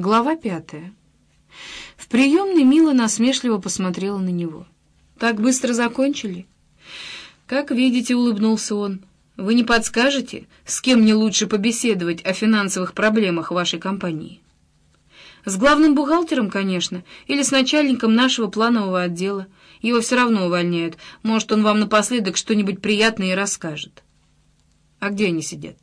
Глава пятая. В приемной Мила насмешливо посмотрела на него. «Так быстро закончили?» «Как видите», — улыбнулся он, — «вы не подскажете, с кем мне лучше побеседовать о финансовых проблемах вашей компании?» «С главным бухгалтером, конечно, или с начальником нашего планового отдела. Его все равно увольняют. Может, он вам напоследок что-нибудь приятное и расскажет». «А где они сидят?»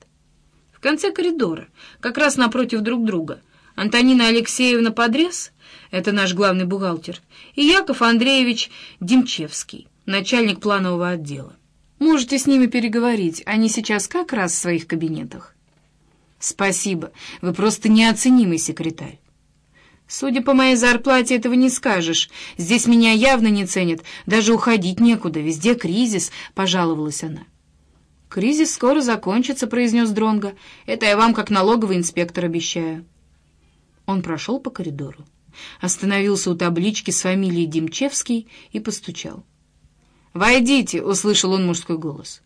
«В конце коридора, как раз напротив друг друга». Антонина Алексеевна Подрез, это наш главный бухгалтер, и Яков Андреевич Демчевский, начальник планового отдела. Можете с ними переговорить, они сейчас как раз в своих кабинетах. Спасибо, вы просто неоценимый секретарь. Судя по моей зарплате, этого не скажешь. Здесь меня явно не ценят, даже уходить некуда, везде кризис, — пожаловалась она. «Кризис скоро закончится», — произнес Дронго. «Это я вам как налоговый инспектор обещаю». Он прошел по коридору, остановился у таблички с фамилией Демчевский и постучал. «Войдите!» — услышал он мужской голос.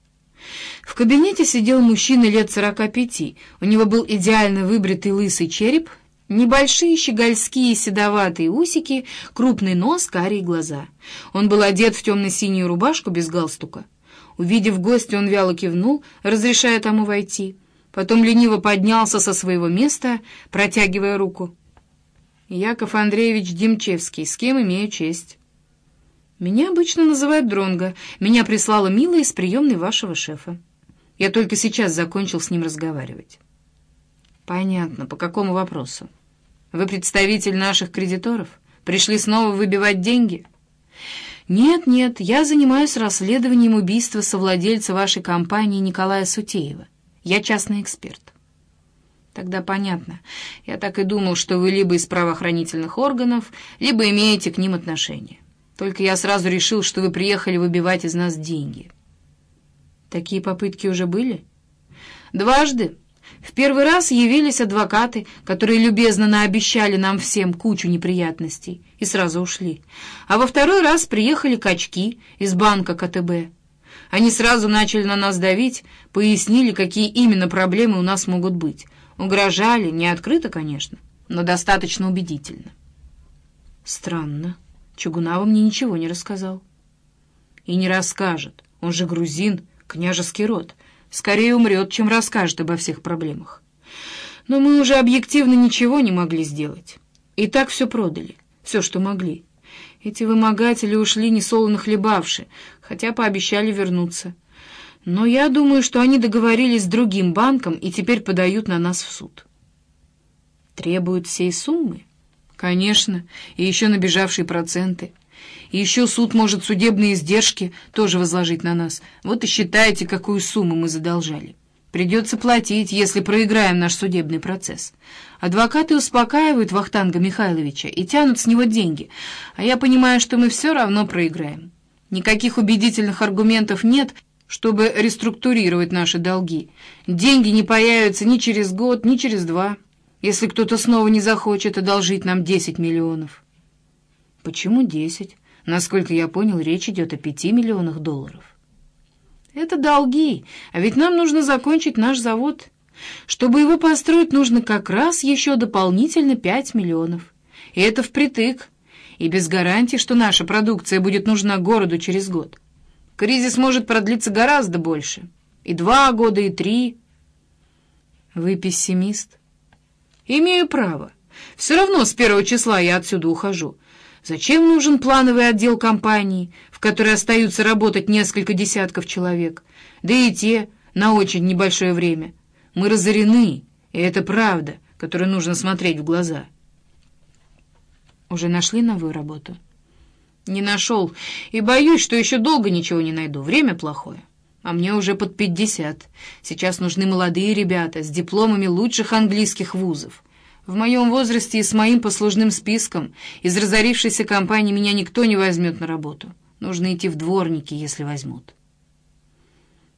В кабинете сидел мужчина лет сорока пяти. У него был идеально выбритый лысый череп, небольшие щегольские седоватые усики, крупный нос, карие глаза. Он был одет в темно-синюю рубашку без галстука. Увидев гостя, он вяло кивнул, разрешая тому войти. Потом лениво поднялся со своего места, протягивая руку. «Яков Андреевич Демчевский, с кем имею честь?» «Меня обычно называют Дронго. Меня прислала Мила из приемной вашего шефа. Я только сейчас закончил с ним разговаривать». «Понятно. По какому вопросу? Вы представитель наших кредиторов? Пришли снова выбивать деньги?» «Нет, нет, я занимаюсь расследованием убийства совладельца вашей компании Николая Сутеева. Я частный эксперт. Тогда понятно. Я так и думал, что вы либо из правоохранительных органов, либо имеете к ним отношение. Только я сразу решил, что вы приехали выбивать из нас деньги. Такие попытки уже были? Дважды. В первый раз явились адвокаты, которые любезно наобещали нам всем кучу неприятностей, и сразу ушли. А во второй раз приехали качки из банка КТБ. Они сразу начали на нас давить, пояснили, какие именно проблемы у нас могут быть. Угрожали, не открыто, конечно, но достаточно убедительно. Странно. Чугунава мне ничего не рассказал. И не расскажет. Он же грузин, княжеский род. Скорее умрет, чем расскажет обо всех проблемах. Но мы уже объективно ничего не могли сделать. И так все продали, все, что могли. Эти вымогатели ушли несолоно хлебавши, хотя пообещали вернуться. Но я думаю, что они договорились с другим банком и теперь подают на нас в суд. Требуют всей суммы? Конечно, и еще набежавшие проценты. И еще суд может судебные издержки тоже возложить на нас. Вот и считайте, какую сумму мы задолжали. Придется платить, если проиграем наш судебный процесс. Адвокаты успокаивают Вахтанга Михайловича и тянут с него деньги, а я понимаю, что мы все равно проиграем. Никаких убедительных аргументов нет, чтобы реструктурировать наши долги. Деньги не появятся ни через год, ни через два, если кто-то снова не захочет одолжить нам 10 миллионов. Почему 10? Насколько я понял, речь идет о 5 миллионах долларов. Это долги, а ведь нам нужно закончить наш завод. Чтобы его построить, нужно как раз еще дополнительно 5 миллионов. И это впритык, и без гарантии, что наша продукция будет нужна городу через год. Кризис может продлиться гораздо больше. И два года, и три. Вы пессимист? Имею право. Все равно с первого числа я отсюда ухожу. Зачем нужен плановый отдел компании, в которой остаются работать несколько десятков человек, да и те на очень небольшое время? Мы разорены, и это правда, которую нужно смотреть в глаза. Уже нашли новую работу? Не нашел, и боюсь, что еще долго ничего не найду. Время плохое. А мне уже под пятьдесят. Сейчас нужны молодые ребята с дипломами лучших английских вузов. В моем возрасте и с моим послужным списком из разорившейся компании меня никто не возьмет на работу. Нужно идти в дворники, если возьмут.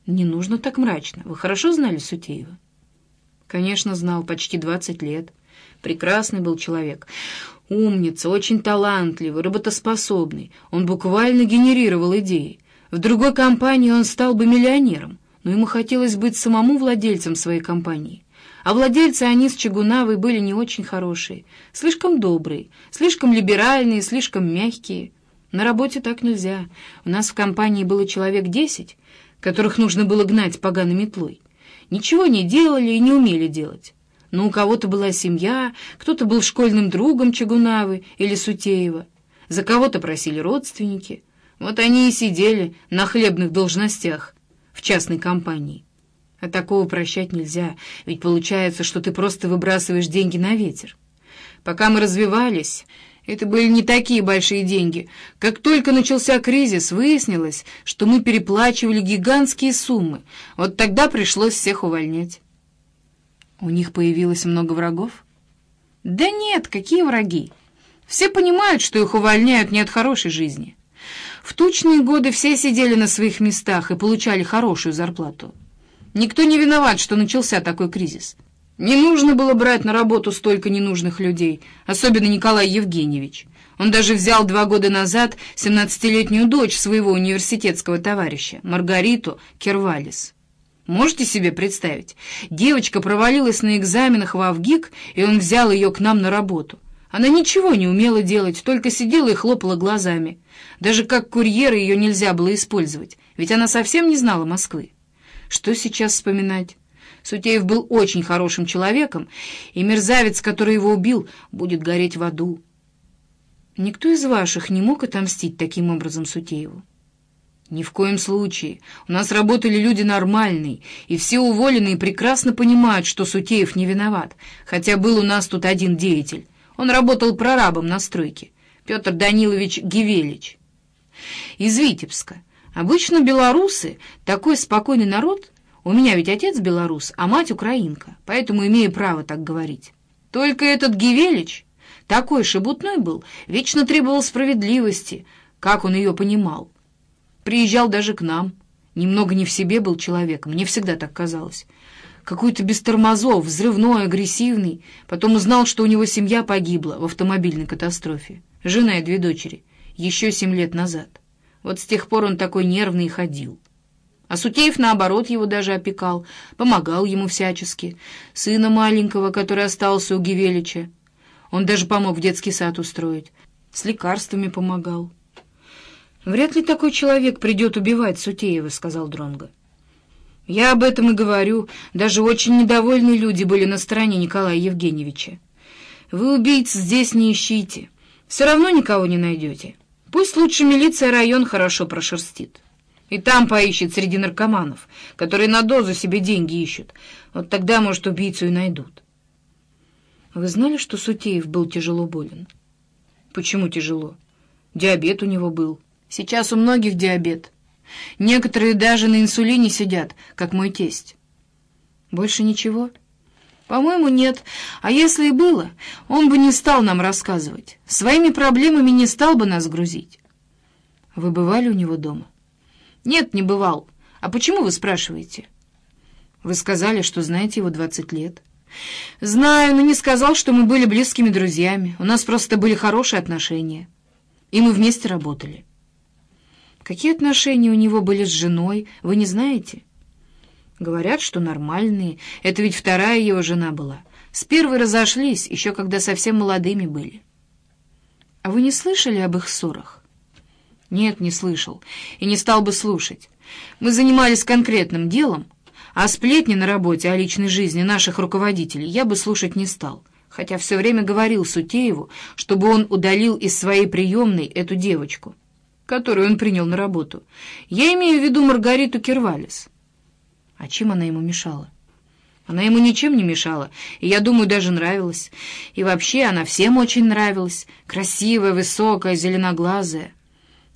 Не нужно так мрачно. Вы хорошо знали Сутеева? Конечно, знал, почти двадцать лет. Прекрасный был человек. Умница, очень талантливый, работоспособный. Он буквально генерировал идеи. В другой компании он стал бы миллионером, но ему хотелось быть самому владельцем своей компании. а владельцы они с Чагунавой были не очень хорошие, слишком добрые, слишком либеральные, слишком мягкие. На работе так нельзя. У нас в компании было человек десять, которых нужно было гнать поганой метлой. Ничего не делали и не умели делать. Но у кого-то была семья, кто-то был школьным другом Чагунавы или Сутеева, за кого-то просили родственники. Вот они и сидели на хлебных должностях в частной компании. А такого прощать нельзя, ведь получается, что ты просто выбрасываешь деньги на ветер. Пока мы развивались, это были не такие большие деньги. Как только начался кризис, выяснилось, что мы переплачивали гигантские суммы. Вот тогда пришлось всех увольнять. У них появилось много врагов? Да нет, какие враги? Все понимают, что их увольняют не от хорошей жизни. В тучные годы все сидели на своих местах и получали хорошую зарплату. Никто не виноват, что начался такой кризис. Не нужно было брать на работу столько ненужных людей, особенно Николай Евгеньевич. Он даже взял два года назад 17-летнюю дочь своего университетского товарища, Маргариту Кервалис. Можете себе представить? Девочка провалилась на экзаменах в Авгик, и он взял ее к нам на работу. Она ничего не умела делать, только сидела и хлопала глазами. Даже как курьера ее нельзя было использовать, ведь она совсем не знала Москвы. Что сейчас вспоминать? Сутеев был очень хорошим человеком, и мерзавец, который его убил, будет гореть в аду. Никто из ваших не мог отомстить таким образом Сутееву? Ни в коем случае. У нас работали люди нормальные, и все уволенные прекрасно понимают, что Сутеев не виноват, хотя был у нас тут один деятель. Он работал прорабом на стройке, Петр Данилович Гивелич. Из Витебска. Обычно белорусы — такой спокойный народ. У меня ведь отец белорус, а мать украинка, поэтому имею право так говорить. Только этот Гивелич такой шебутной был, вечно требовал справедливости, как он ее понимал. Приезжал даже к нам. Немного не в себе был человек, мне всегда так казалось. Какой-то без тормозов, взрывной, агрессивный. Потом узнал, что у него семья погибла в автомобильной катастрофе. Жена и две дочери. Еще семь лет назад. Вот с тех пор он такой нервный и ходил. А Сутеев, наоборот, его даже опекал, помогал ему всячески. Сына маленького, который остался у Гивелича. Он даже помог в детский сад устроить. С лекарствами помогал. «Вряд ли такой человек придет убивать Сутеева», — сказал Дронго. «Я об этом и говорю. Даже очень недовольные люди были на стороне Николая Евгеньевича. Вы убийц здесь не ищите. Все равно никого не найдете». Пусть лучше милиция район хорошо прошерстит. И там поищет среди наркоманов, которые на дозу себе деньги ищут. Вот тогда, может, убийцу и найдут. Вы знали, что Сутеев был тяжело болен? Почему тяжело? Диабет у него был. Сейчас у многих диабет. Некоторые даже на инсулине сидят, как мой тесть. Больше ничего? — «По-моему, нет. А если и было, он бы не стал нам рассказывать. Своими проблемами не стал бы нас грузить». «Вы бывали у него дома?» «Нет, не бывал. А почему вы спрашиваете?» «Вы сказали, что знаете его двадцать лет». «Знаю, но не сказал, что мы были близкими друзьями. У нас просто были хорошие отношения. И мы вместе работали». «Какие отношения у него были с женой, вы не знаете?» Говорят, что нормальные. Это ведь вторая его жена была. С первой разошлись, еще когда совсем молодыми были. А вы не слышали об их ссорах? Нет, не слышал. И не стал бы слушать. Мы занимались конкретным делом, а сплетни на работе о личной жизни наших руководителей я бы слушать не стал, хотя все время говорил Сутееву, чтобы он удалил из своей приемной эту девочку, которую он принял на работу. Я имею в виду Маргариту Кирвалис. А чем она ему мешала? Она ему ничем не мешала, и, я думаю, даже нравилась. И вообще она всем очень нравилась. Красивая, высокая, зеленоглазая.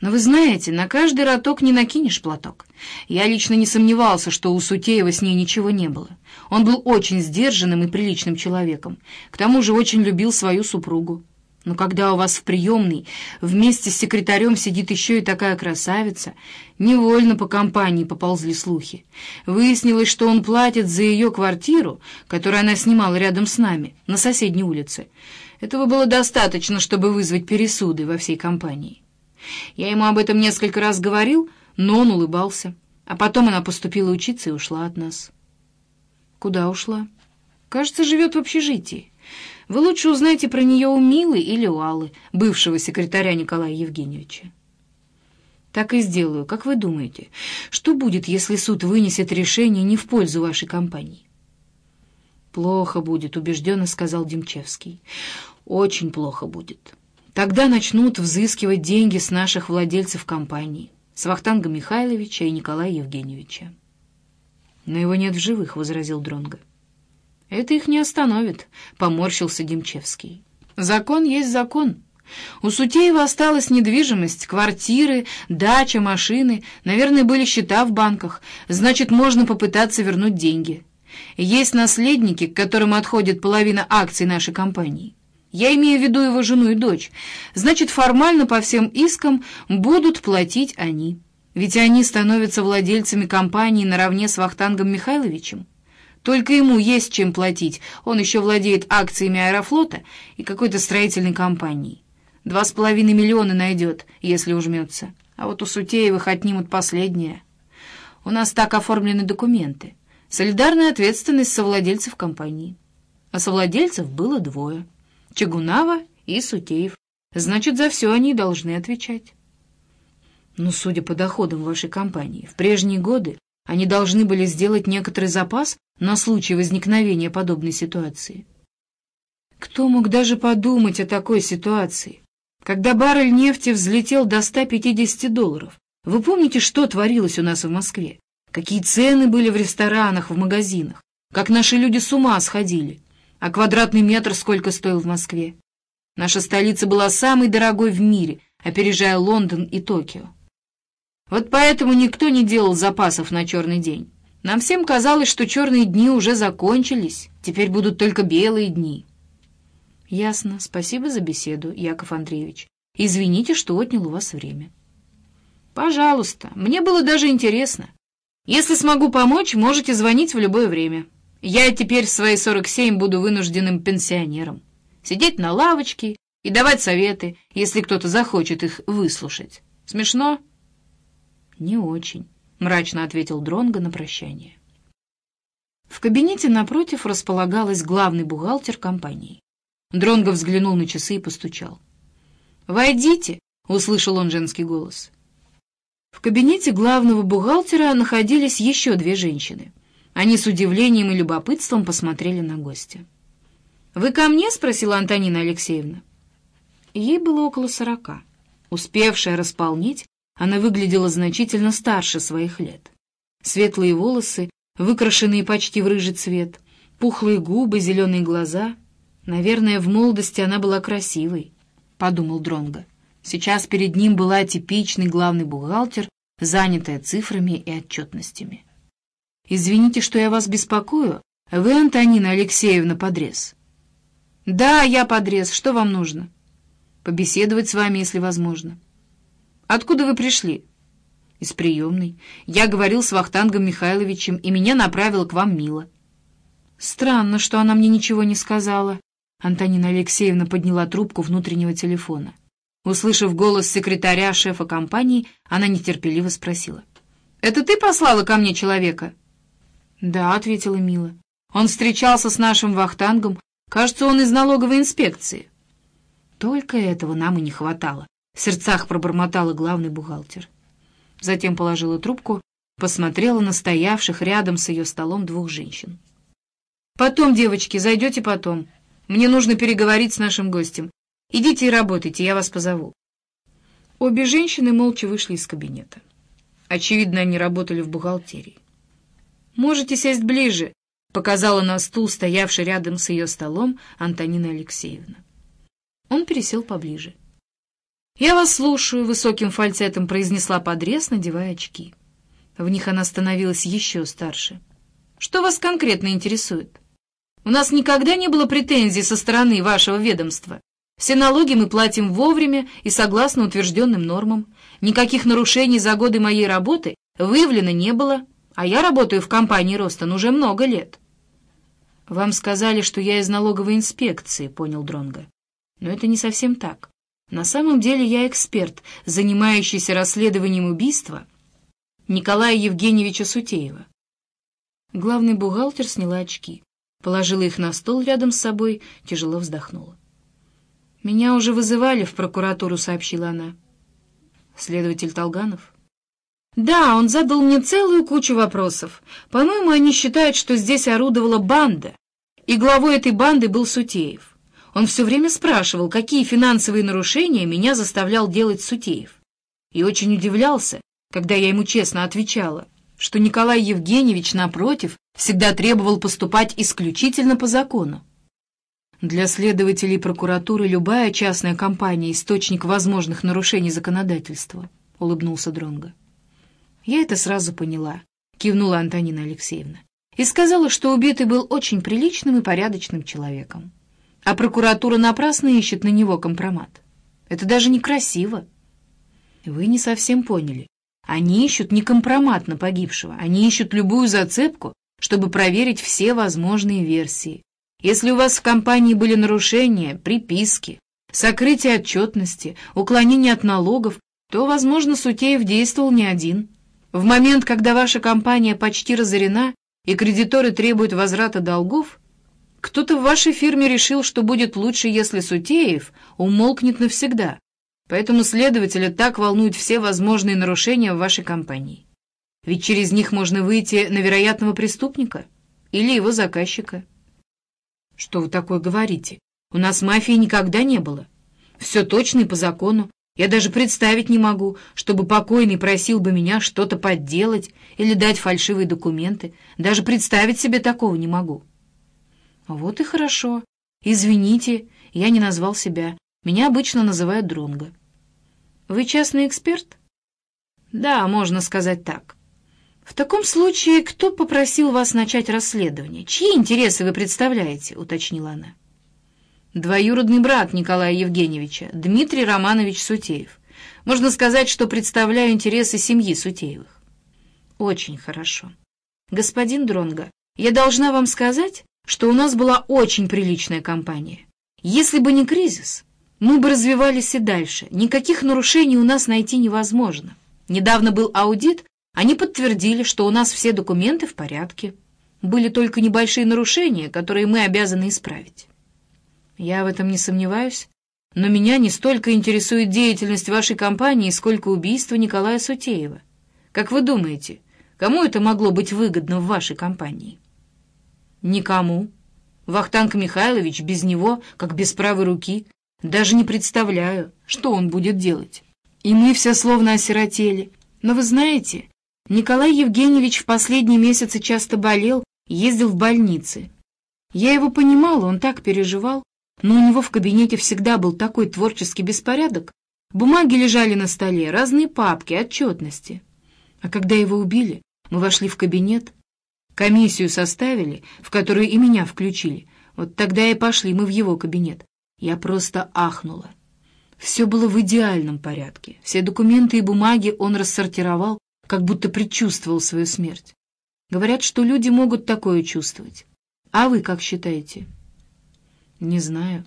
Но вы знаете, на каждый роток не накинешь платок. Я лично не сомневался, что у Сутеева с ней ничего не было. Он был очень сдержанным и приличным человеком. К тому же очень любил свою супругу. Но когда у вас в приемной вместе с секретарем сидит еще и такая красавица, невольно по компании поползли слухи. Выяснилось, что он платит за ее квартиру, которую она снимала рядом с нами, на соседней улице. Этого было достаточно, чтобы вызвать пересуды во всей компании. Я ему об этом несколько раз говорил, но он улыбался. А потом она поступила учиться и ушла от нас. Куда ушла? Кажется, живет в общежитии. Вы лучше узнаете про нее у Милы или у Аллы, бывшего секретаря Николая Евгеньевича. Так и сделаю. Как вы думаете, что будет, если суд вынесет решение не в пользу вашей компании? Плохо будет, убежденно сказал Демчевский. Очень плохо будет. Тогда начнут взыскивать деньги с наших владельцев компании, с Вахтанга Михайловича и Николая Евгеньевича. Но его нет в живых, — возразил Дронго. Это их не остановит, — поморщился Демчевский. Закон есть закон. У Сутеева осталась недвижимость, квартиры, дача, машины, наверное, были счета в банках, значит, можно попытаться вернуть деньги. Есть наследники, к которым отходит половина акций нашей компании. Я имею в виду его жену и дочь. Значит, формально по всем искам будут платить они. Ведь они становятся владельцами компании наравне с Вахтангом Михайловичем. Только ему есть чем платить. Он еще владеет акциями Аэрофлота и какой-то строительной компанией. Два с половиной миллиона найдет, если ужмется. А вот у Сутеевых отнимут последнее. У нас так оформлены документы. Солидарная ответственность совладельцев компании. А совладельцев было двое. Чагунава и Сутеев. Значит, за все они должны отвечать. Но, судя по доходам вашей компании, в прежние годы они должны были сделать некоторый запас на случай возникновения подобной ситуации. Кто мог даже подумать о такой ситуации? Когда баррель нефти взлетел до 150 долларов, вы помните, что творилось у нас в Москве? Какие цены были в ресторанах, в магазинах? Как наши люди с ума сходили? А квадратный метр сколько стоил в Москве? Наша столица была самой дорогой в мире, опережая Лондон и Токио. Вот поэтому никто не делал запасов на черный день. Нам всем казалось, что черные дни уже закончились, теперь будут только белые дни. Ясно. Спасибо за беседу, Яков Андреевич. Извините, что отнял у вас время. Пожалуйста, мне было даже интересно. Если смогу помочь, можете звонить в любое время. Я теперь в свои 47 буду вынужденным пенсионером. Сидеть на лавочке и давать советы, если кто-то захочет их выслушать. Смешно? Не очень, мрачно ответил Дронго на прощание. В кабинете напротив располагалась главный бухгалтер компании. Дронго взглянул на часы и постучал. «Войдите!» — услышал он женский голос. В кабинете главного бухгалтера находились еще две женщины. Они с удивлением и любопытством посмотрели на гостя. «Вы ко мне?» — спросила Антонина Алексеевна. Ей было около сорока. Успевшая располнить, она выглядела значительно старше своих лет. Светлые волосы, выкрашенные почти в рыжий цвет, пухлые губы, зеленые глаза. Наверное, в молодости она была красивой, — подумал Дронго. Сейчас перед ним была типичный главный бухгалтер, занятая цифрами и отчетностями. «Извините, что я вас беспокою. Вы Антонина Алексеевна Подрез?» «Да, я Подрез. Что вам нужно?» «Побеседовать с вами, если возможно». «Откуда вы пришли?» «Из приемной. Я говорил с Вахтангом Михайловичем, и меня направила к вам Мила». «Странно, что она мне ничего не сказала». Антонина Алексеевна подняла трубку внутреннего телефона. Услышав голос секретаря шефа компании, она нетерпеливо спросила. «Это ты послала ко мне человека?» «Да», — ответила Мила. «Он встречался с нашим вахтангом. Кажется, он из налоговой инспекции». «Только этого нам и не хватало», — в сердцах пробормотала главный бухгалтер. Затем положила трубку, посмотрела на стоявших рядом с ее столом двух женщин. «Потом, девочки, зайдете потом. Мне нужно переговорить с нашим гостем. Идите и работайте, я вас позову». Обе женщины молча вышли из кабинета. Очевидно, они работали в бухгалтерии. «Можете сесть ближе», — показала на стул, стоявший рядом с ее столом, Антонина Алексеевна. Он пересел поближе. «Я вас слушаю», — высоким фальцетом произнесла подрез, надевая очки. В них она становилась еще старше. «Что вас конкретно интересует? У нас никогда не было претензий со стороны вашего ведомства. Все налоги мы платим вовремя и согласно утвержденным нормам. Никаких нарушений за годы моей работы выявлено не было» а я работаю в компании «Ростон» уже много лет. «Вам сказали, что я из налоговой инспекции», — понял Дронга. «Но это не совсем так. На самом деле я эксперт, занимающийся расследованием убийства Николая Евгеньевича Сутеева». Главный бухгалтер сняла очки, положила их на стол рядом с собой, тяжело вздохнула. «Меня уже вызывали в прокуратуру», — сообщила она. «Следователь Толганов?» «Да, он задал мне целую кучу вопросов. По-моему, они считают, что здесь орудовала банда, и главой этой банды был Сутеев. Он все время спрашивал, какие финансовые нарушения меня заставлял делать Сутеев. И очень удивлялся, когда я ему честно отвечала, что Николай Евгеньевич, напротив, всегда требовал поступать исключительно по закону. Для следователей прокуратуры любая частная компания — источник возможных нарушений законодательства, — улыбнулся Дронго. Я это сразу поняла, — кивнула Антонина Алексеевна, и сказала, что убитый был очень приличным и порядочным человеком. А прокуратура напрасно ищет на него компромат. Это даже некрасиво. Вы не совсем поняли. Они ищут не компромат на погибшего, они ищут любую зацепку, чтобы проверить все возможные версии. Если у вас в компании были нарушения, приписки, сокрытие отчетности, уклонение от налогов, то, возможно, Сутеев действовал не один. В момент, когда ваша компания почти разорена и кредиторы требуют возврата долгов, кто-то в вашей фирме решил, что будет лучше, если Сутеев умолкнет навсегда. Поэтому следователя так волнуют все возможные нарушения в вашей компании. Ведь через них можно выйти на вероятного преступника или его заказчика. Что вы такое говорите? У нас мафии никогда не было. Все точно и по закону. Я даже представить не могу, чтобы покойный просил бы меня что-то подделать или дать фальшивые документы. Даже представить себе такого не могу. Вот и хорошо. Извините, я не назвал себя. Меня обычно называют Дронго. Вы частный эксперт? Да, можно сказать так. «В таком случае, кто попросил вас начать расследование? Чьи интересы вы представляете?» — уточнила она. «Двоюродный брат Николая Евгеньевича, Дмитрий Романович Сутеев. Можно сказать, что представляю интересы семьи Сутеевых». «Очень хорошо. Господин Дронга, я должна вам сказать, что у нас была очень приличная компания. Если бы не кризис, мы бы развивались и дальше. Никаких нарушений у нас найти невозможно. Недавно был аудит, они подтвердили, что у нас все документы в порядке. Были только небольшие нарушения, которые мы обязаны исправить. Я в этом не сомневаюсь, но меня не столько интересует деятельность вашей компании, сколько убийство Николая Сутеева. Как вы думаете, кому это могло быть выгодно в вашей компании? Никому. Вахтанг Михайлович без него, как без правой руки, даже не представляю, что он будет делать. И мы все словно осиротели. Но вы знаете, Николай Евгеньевич в последние месяцы часто болел, ездил в больницы. Я его понимала, он так переживал, но у него в кабинете всегда был такой творческий беспорядок. Бумаги лежали на столе, разные папки, отчетности. А когда его убили, мы вошли в кабинет, комиссию составили, в которую и меня включили. Вот тогда и пошли мы в его кабинет. Я просто ахнула. Все было в идеальном порядке. Все документы и бумаги он рассортировал, как будто предчувствовал свою смерть. Говорят, что люди могут такое чувствовать. А вы как считаете? Не знаю.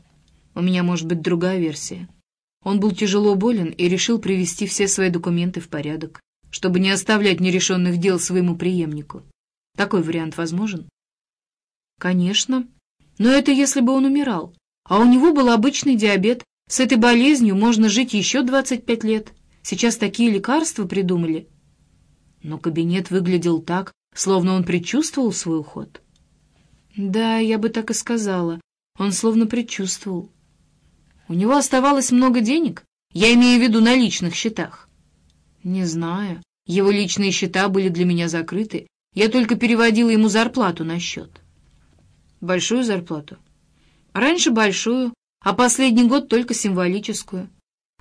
У меня может быть другая версия. Он был тяжело болен и решил привести все свои документы в порядок, чтобы не оставлять нерешенных дел своему преемнику. Такой вариант возможен? Конечно. Но это если бы он умирал. А у него был обычный диабет. С этой болезнью можно жить еще 25 лет. Сейчас такие лекарства придумали, но кабинет выглядел так, словно он предчувствовал свой уход. Да, я бы так и сказала. Он словно предчувствовал. У него оставалось много денег? Я имею в виду на личных счетах. Не знаю. Его личные счета были для меня закрыты. Я только переводила ему зарплату на счет. Большую зарплату? Раньше большую, а последний год только символическую.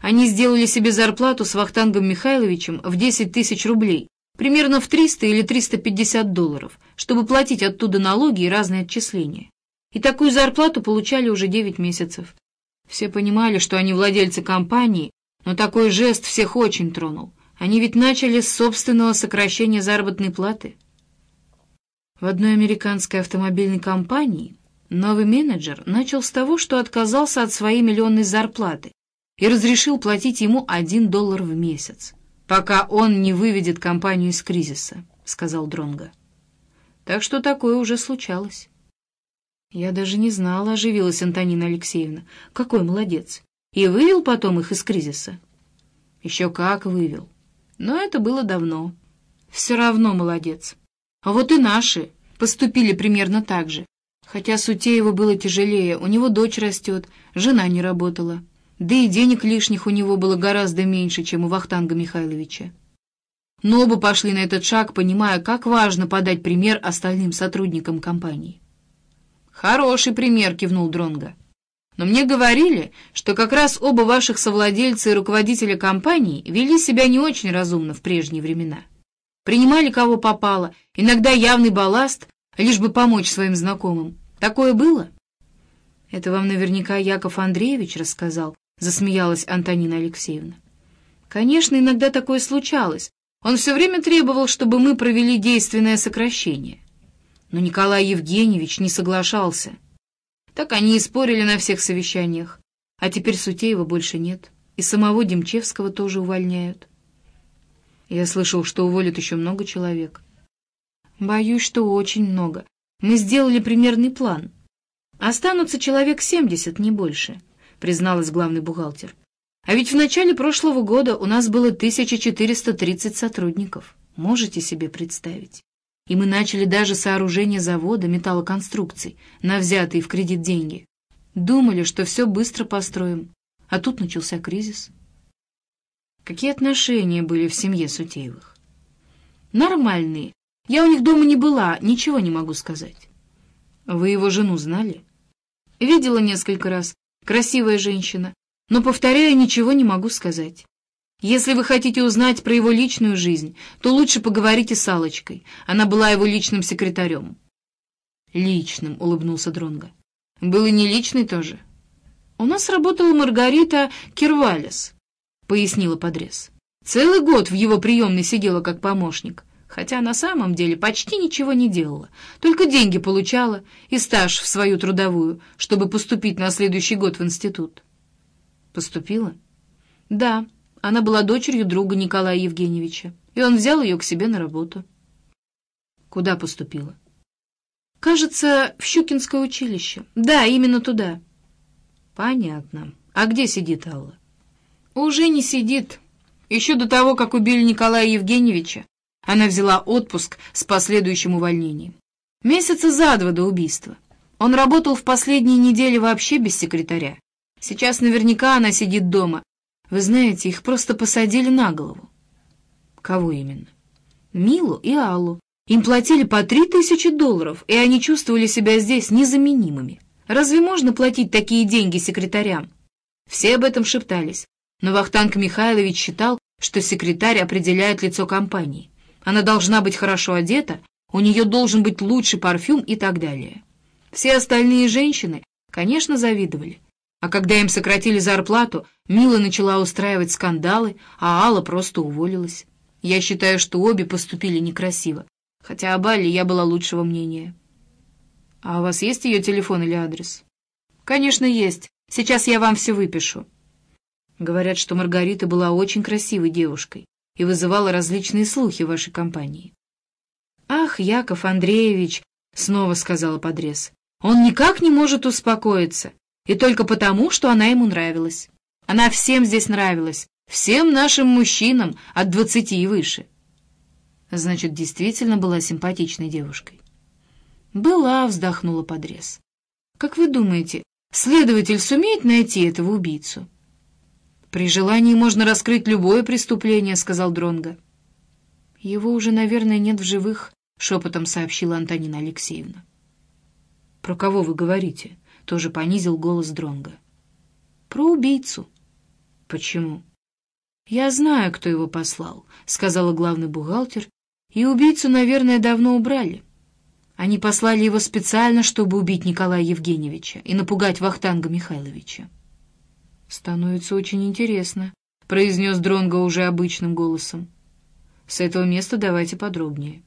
Они сделали себе зарплату с Вахтангом Михайловичем в 10 тысяч рублей, примерно в 300 или 350 долларов, чтобы платить оттуда налоги и разные отчисления. И такую зарплату получали уже 9 месяцев. Все понимали, что они владельцы компании, но такой жест всех очень тронул. Они ведь начали с собственного сокращения заработной платы. В одной американской автомобильной компании новый менеджер начал с того, что отказался от своей миллионной зарплаты и разрешил платить ему 1 доллар в месяц пока он не выведет компанию из кризиса», — сказал Дронга. «Так что такое уже случалось». Я даже не знала, оживилась Антонина Алексеевна. Какой молодец. И вывел потом их из кризиса. Еще как вывел. Но это было давно. Все равно молодец. А вот и наши поступили примерно так же. Хотя Сутееву было тяжелее, у него дочь растет, жена не работала. Да и денег лишних у него было гораздо меньше, чем у Вахтанга Михайловича. Но оба пошли на этот шаг, понимая, как важно подать пример остальным сотрудникам компании. «Хороший пример», — кивнул Дронга. «Но мне говорили, что как раз оба ваших совладельца и руководителя компании вели себя не очень разумно в прежние времена. Принимали кого попало, иногда явный балласт, лишь бы помочь своим знакомым. Такое было?» «Это вам наверняка Яков Андреевич рассказал», — засмеялась Антонина Алексеевна. «Конечно, иногда такое случалось. Он все время требовал, чтобы мы провели действенное сокращение. Но Николай Евгеньевич не соглашался. Так они и спорили на всех совещаниях. А теперь Сутеева больше нет. И самого Демчевского тоже увольняют. Я слышал, что уволят еще много человек. Боюсь, что очень много. Мы сделали примерный план. Останутся человек семьдесят, не больше, призналась главный бухгалтер. А ведь в начале прошлого года у нас было 1430 сотрудников. Можете себе представить? И мы начали даже сооружение завода металлоконструкций на взятые в кредит деньги. Думали, что все быстро построим. А тут начался кризис. Какие отношения были в семье Сутеевых? Нормальные. Я у них дома не была, ничего не могу сказать. Вы его жену знали? Видела несколько раз. Красивая женщина. Но, повторяю, ничего не могу сказать. Если вы хотите узнать про его личную жизнь, то лучше поговорите с Алочкой. Она была его личным секретарем. Личным, улыбнулся Дронга. Был и не личный тоже. У нас работала Маргарита Кирвалес, пояснила подрез. Целый год в его приемной сидела как помощник, хотя на самом деле почти ничего не делала, только деньги получала и стаж в свою трудовую, чтобы поступить на следующий год в институт. Поступила? Да. Она была дочерью друга Николая Евгеньевича, и он взял ее к себе на работу. Куда поступила? Кажется, в Щукинское училище. Да, именно туда. Понятно. А где сидит Алла? Уже не сидит. Еще до того, как убили Николая Евгеньевича, она взяла отпуск с последующим увольнением. Месяца за два до убийства. Он работал в последние недели вообще без секретаря. Сейчас наверняка она сидит дома вы знаете, их просто посадили на голову. Кого именно? Милу и Аллу. Им платили по три тысячи долларов, и они чувствовали себя здесь незаменимыми. Разве можно платить такие деньги секретарям? Все об этом шептались, но Вахтанг Михайлович считал, что секретарь определяет лицо компании. Она должна быть хорошо одета, у нее должен быть лучший парфюм и так далее. Все остальные женщины, конечно, завидовали. А когда им сократили зарплату, Мила начала устраивать скандалы, а Алла просто уволилась. Я считаю, что обе поступили некрасиво, хотя об Алле я была лучшего мнения. А у вас есть ее телефон или адрес? Конечно, есть. Сейчас я вам все выпишу. Говорят, что Маргарита была очень красивой девушкой и вызывала различные слухи в вашей компании. «Ах, Яков Андреевич!» — снова сказала подрез. «Он никак не может успокоиться. И только потому, что она ему нравилась. Она всем здесь нравилась, всем нашим мужчинам от двадцати и выше. Значит, действительно была симпатичной девушкой. «Была», — вздохнула подрез. «Как вы думаете, следователь сумеет найти этого убийцу?» «При желании можно раскрыть любое преступление», — сказал Дронга. «Его уже, наверное, нет в живых», — шепотом сообщила Антонина Алексеевна. «Про кого вы говорите?» тоже понизил голос Дронга. «Про убийцу». «Почему?» «Я знаю, кто его послал», — сказала главный бухгалтер, «и убийцу, наверное, давно убрали. Они послали его специально, чтобы убить Николая Евгеньевича и напугать Вахтанга Михайловича». «Становится очень интересно», — произнес Дронго уже обычным голосом. «С этого места давайте подробнее».